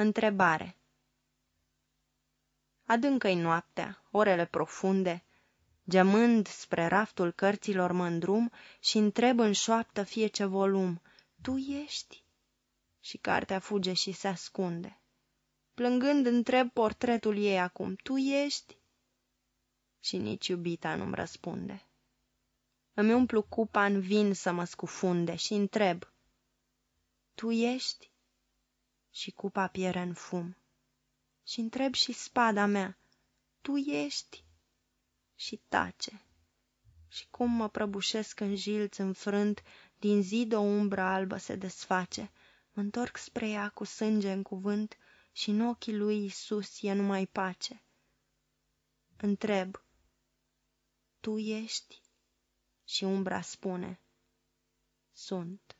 Întrebare Adâncă-i noaptea, orele profunde, Gemând spre raftul cărților mă îndrum și întreb în șoaptă fie ce volum, Tu ești? Și cartea fuge și se ascunde. Plângând întreb portretul ei acum, Tu ești? Și nici iubita nu-mi răspunde. Îmi umplu cupa în vin să mă scufunde și întreb, Tu ești? Și cupa piere în fum. Și întreb și spada mea, Tu ești? Și tace. Și cum mă prăbușesc în jilț înfrânt, din zid o umbră albă se desface, mă întorc spre ea cu sânge în cuvânt și în ochii lui Isus e numai pace. Întreb, Tu ești? Și umbra spune, Sunt.